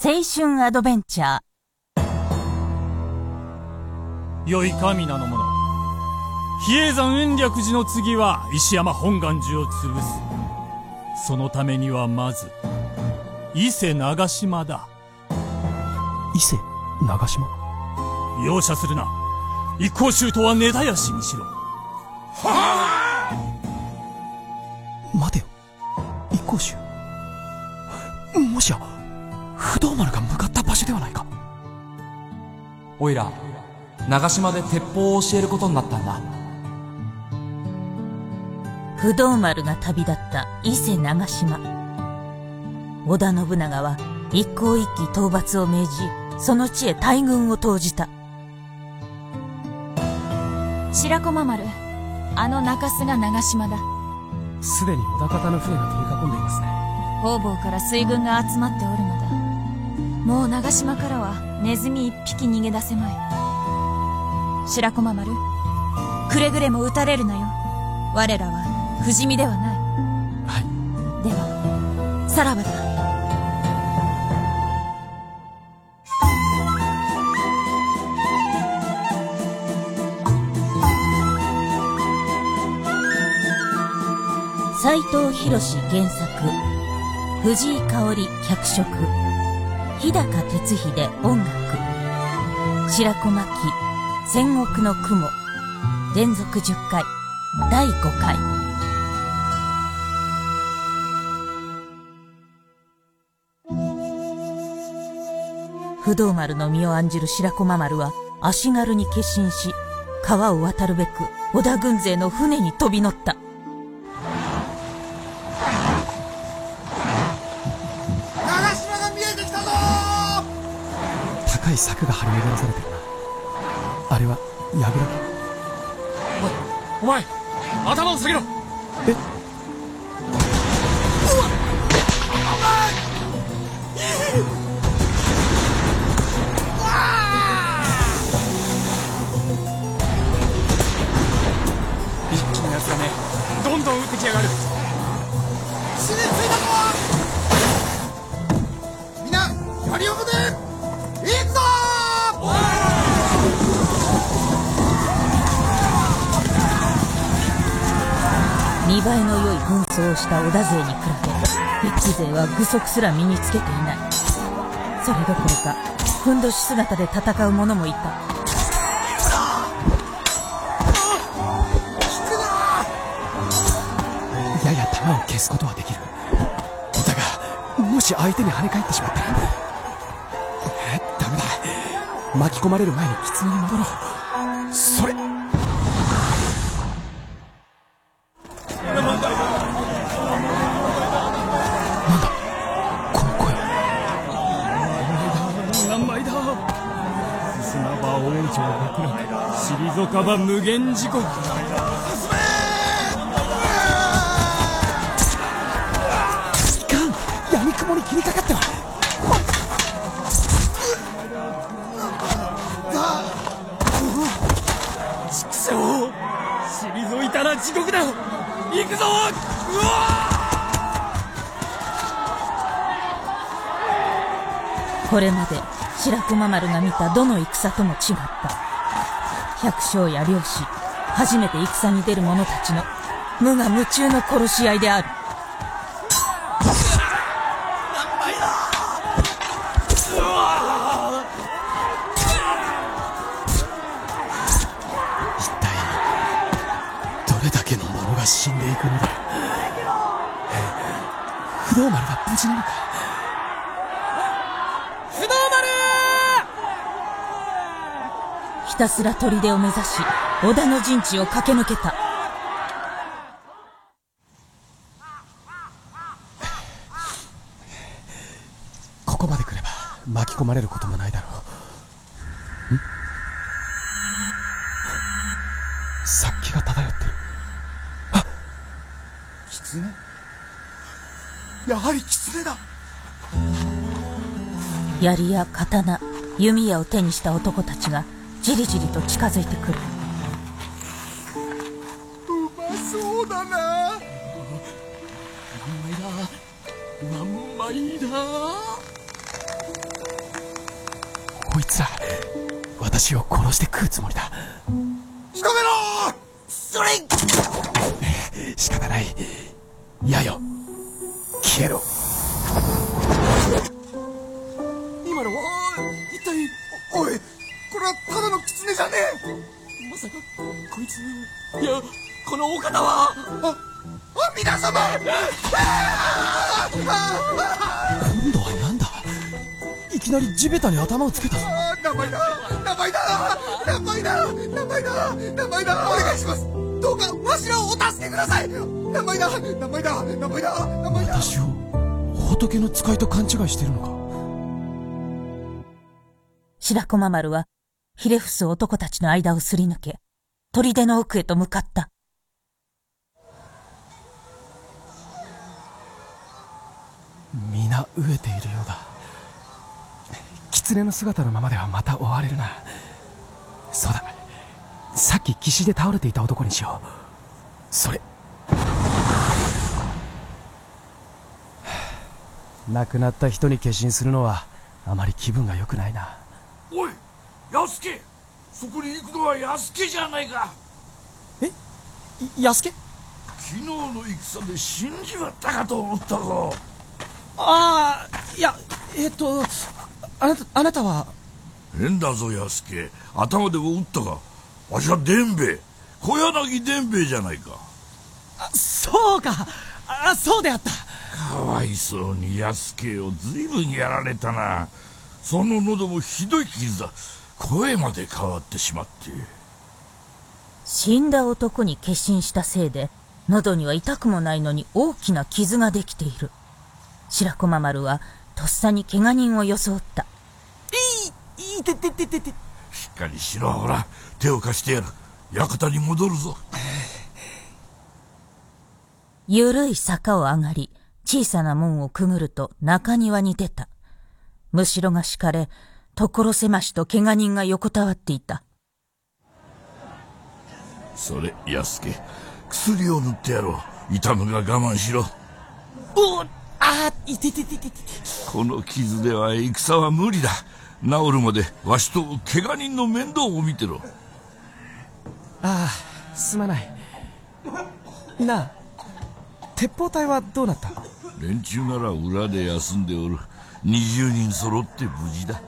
青春アドベンチャー。良いか皆の者。比叡山延暦寺の次は石山本願寺を潰す。そのためにはまず、伊勢長島だ。伊勢長島？容赦するな。一向宗とは根絶やしにしろ。待てよ一向宗もしや不動丸が向かった場所ではないか。おいら長島で鉄砲を教えることになったんだ。不動丸が旅立った伊勢長島。織田信長は一向一揆討伐を命じ、その地へ大軍を投じた。白駒丸あの中洲が長島だ。すでに織田方の船が取り囲んでいますね。方々から水軍が集まっておるのだもう長島からはネズミ一匹逃げ出せまい白駒丸くれぐれも撃たれるなよ我らは不死身ではないはいではさらばだ斎藤博原作。藤井香織脚色。日高哲秀音楽。白子巻戦国の雲。連続10回。第5回。不動丸の身を案じる白駒丸は足軽に決心し、川を渡るべく織田軍勢の船に飛び乗った。柵が張り巡らされてるな。あれはお前、頭を下げろ。一気のやつがね、どんどん撃ってきやがる。えの良い軍装をした織田勢に比べ、一騎勢は具足すら身につけていない。それどころか、ふんどし姿で戦う者もいた。やや弾を消すことはできる。だがもし相手に跳ね返ってしまったら。ダメだ。巻き込まれる前に狐に戻ろう。砂場王朝極楽退かば無限時刻いかん闇雲に切りかかっては。畜生退いたら地獄だ行くぞうわこれまで白熊丸が見たどの戦とも違った。百姓や漁師、初めて戦に出る者たちの無我夢中の殺し合いである。一体どれだけの者が死んでいくのだ不動丸は無事なのか？ひたすら砦を目指し、織田の陣地を駆け抜けた。ここまで来れば巻き込まれることもないだろう。ん？殺気が漂ってる。狐？やはり狐だ槍や刀、弓矢を手にした男たちが、じりじりと近づいてくる。うまそうだな。何枚だ？何枚だ？こいつら私を殺して食うつもりだ。仕留めろ！それ！仕方ない。やよ。消えろまさかこいついやこのお方は？ああ皆様！今度は何だ？いきなり地べたに頭をつけたぞ。あ名前だ！名前だ！名前だ！名前だ！名前だ！お願いします！どうかわしらをお助けください！名前だ！名前だ！名前だ！名前だ！私を仏の使いと勘違いしてるのか？白駒丸は、ひれ伏す男たちの間をすり抜け、砦の奥へと向かった。皆飢えているようだ。狐の姿のままではまた追われるな。そうだ。さっき岸で倒れていた男にしよう。それ。亡くなった人に化身するのはあまり気分が良くないな。安家そこに行くのは安家じゃないか。安家昨日の戦で死んじまったかと思ったぞ。ああいやえっとあなたあなたは？変だぞ安家頭でも打ったか。わしは伝兵衛。小柳伝兵衛じゃないか。そうか。あそうであった。かわいそうに安家を随分やられたな。その喉もひどい傷だ声まで変わってしまって死んだ男に化身したせいで、喉には痛くもないのに大きな傷ができている。白駒丸は、とっさに怪我人を装った。いいてててててしっかりしろほら手を貸してやる館に戻るぞゆるい坂を上がり、小さな門をくぐると中庭に出た。むしろが敷かれ、所狭しと怪我人が横たわっていた。それ安家薬を塗ってやろう。痛むが我慢しろ。おあいてててててこの傷では戦は無理だ。治るまでわしと怪我人の面倒を見てろ。ああすまない。なあ鉄砲隊はどうなった？連中なら裏で休んでおる。20人揃って無事だ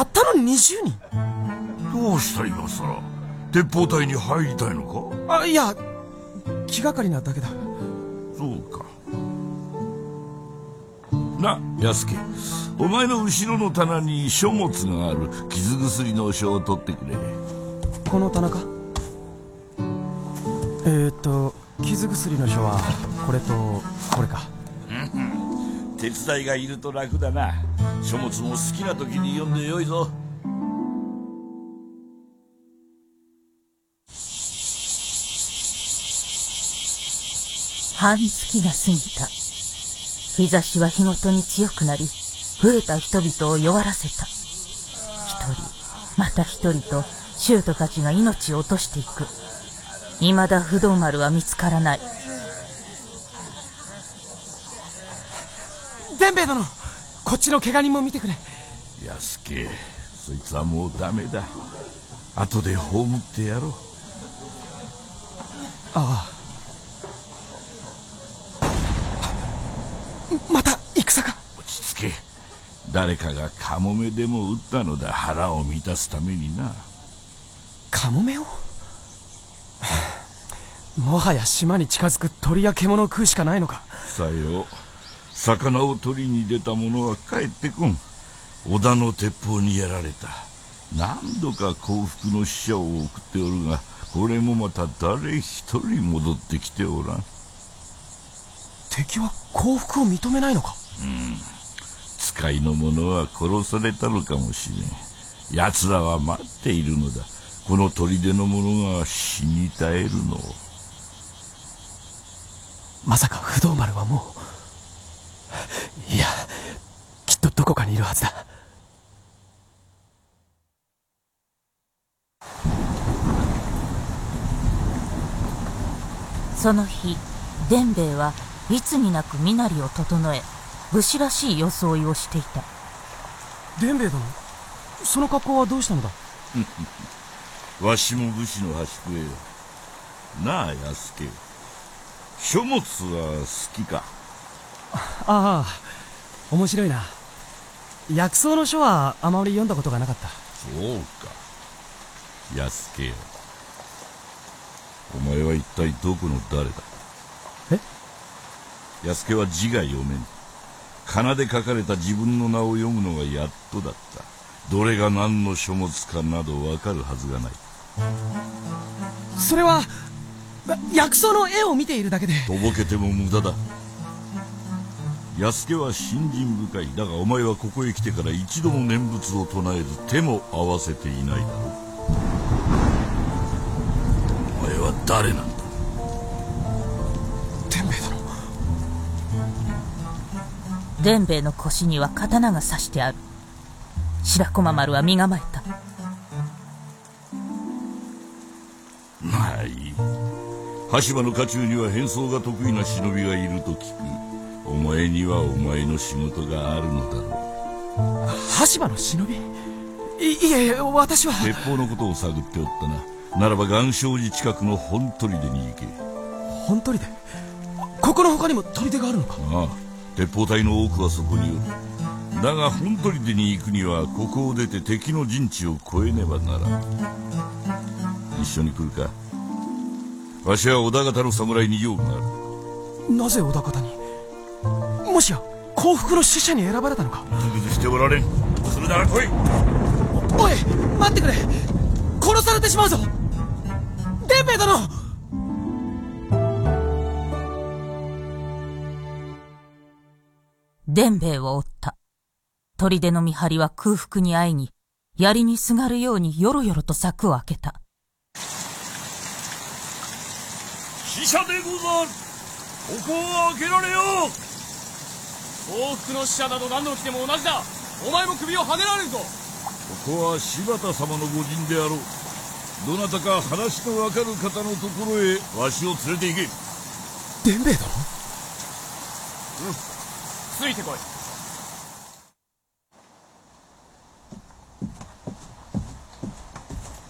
たったの20人。どうした今さら鉄砲隊に入りたいのか？あいや気がかりなだけだ。そうか。な安家お前の後ろの棚に書物がある。傷薬の書を取ってくれ。この棚か？えー、っと傷薬の書はこれとこれか。手伝いがいると楽だな書物も好きな時に読んでよいぞ半月が過ぎた。日差しは日ごとに強くなり、増えた人々を弱らせた。一人、また一人と、囚徒たちが命を落としていく。未だ不動丸は見つからない。伝兵衛殿こっちの怪我人も見てくれ。安家そいつはもうダメだ。後で葬ってやろう。ああ。また戦か。落ち着け。誰かがカモメでも撃ったのだ。腹を満たすためにな。カモメを？もはや島に近づく鳥や獣を食うしかないのか。さよ魚を取りに出た者は帰ってこん。織田の鉄砲にやられた。何度か幸福の使者を送っておるがこれもまた誰一人戻ってきておらん。敵は幸福を認めないのか？使いの者は殺されたのかもしれん。奴らは待っているのだ。この砦の者が死に絶えるのを。まさか不動丸はもういやきっとどこかにいるはずだ。その日、伝兵衛はいつになく身なりを整え、武士らしい装いをしていた。伝兵衛殿その格好はどうしたのだ？わしも武士の端くえよ。なあ安家書物は好きか？ああ面白いな。薬草の書はあまり読んだことがなかった。そうか。安家よ。お前は一体どこの誰だ？え？安家は字が読めん仮名で書かれた自分の名を読むのがやっとだった。どれが何の書物かなどわかるはずがない。それは薬草の絵を見ているだけで。とぼけても無駄だ安家は信心深い。だがお前はここへ来てから一度も念仏を唱えず手も合わせていないだろう。お前は誰なんだ？伝兵衛殿伝兵衛の腰には刀が刺してある。白駒丸は身構えた羽島の家中には変装が得意な忍びがいると聞くお前にはお前の仕事があるのだろ羽島の忍び？いいえ私は。う鉄砲のことを探っておったな。ならば岩礁寺近くの本砦に行け。本砦？ここの他にも砦があるのか？ああ鉄砲隊の多くはそこにおる。だが本砦に行くにはここを出て敵の陣地を越えねばならん。一緒に来るか？わしは織田方の侍に用がある。なぜ織田方に？もしや幸福の使者に選ばれたのか？ぐずぐずしておられん。するなら来い。おい待ってくれ。殺されてしまうぞ。伝兵衛殿。伝兵衛を追った。砦の見張りは空腹に会いに槍にすがるようによろよろと柵を開けた死者でござる。ここを開けられよ幸福の使者など何度来ても同じだ。お前も首をはねられるぞ。ここは柴田様のご陣であろう。どなたか話のわかる方のところへわしを連れて行け。伝兵衛殿？ついてこい。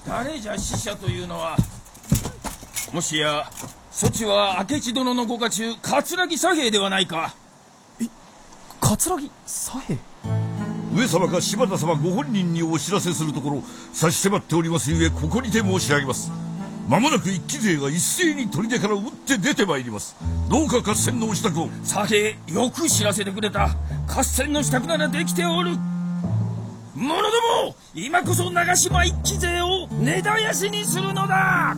誰じゃ死者というのは。もしやそちは明智殿のご家中桂木左兵ではないか。桂木左兵？上様か柴田様ご本人にお知らせするところ差し迫っておりますゆえここにて申し上げます。間もなく一騎勢が一斉に砦から撃って出てまいります。どうか合戦のお支度を。左兵よく知らせてくれた。合戦の支度ならできておる。者ども今こそ長島一騎勢を根絶やしにするのだ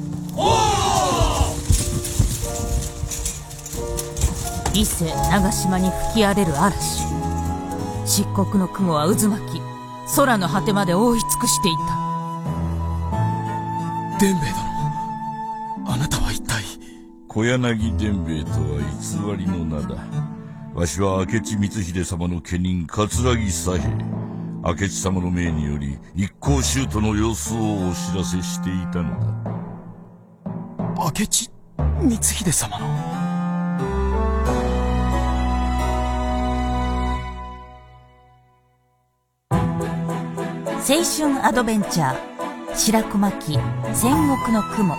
伊勢長島に吹き荒れる嵐。漆黒の雲は渦巻き空の果てまで覆い尽くしていた。伝兵衛殿あなたは一体小柳伝兵衛とは偽りの名だ。わしは明智光秀様の家人桂木左兵。明智様の命により一向宗徒の様子をお知らせしていたのだ。明智光秀様の青春アドベンチャー白駒記戦国の雲。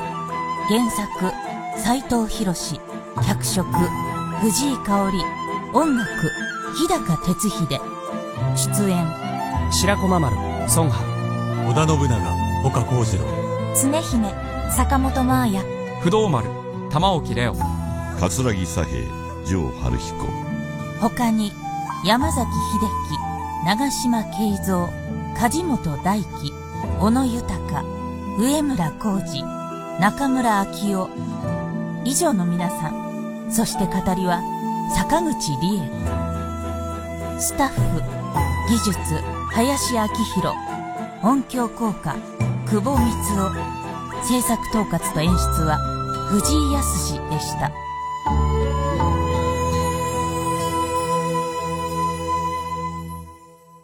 原作斎藤博脚色藤井香織。音楽日高哲秀。出演白駒丸孫波。織田信長岡幸次郎。常姫坂本真綾不動丸玉置レオ桂木左兵城春彦。他に山崎秀樹長島慶三梶本大輝小野豊上村浩二中村昭夫以上の皆さんそして語りは坂口理恵スタッフ技術林明宏音響効果久保光夫制作統括と演出は藤井康でした。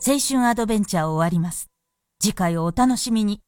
青春アドベンチャーを終わります。次回をお楽しみに。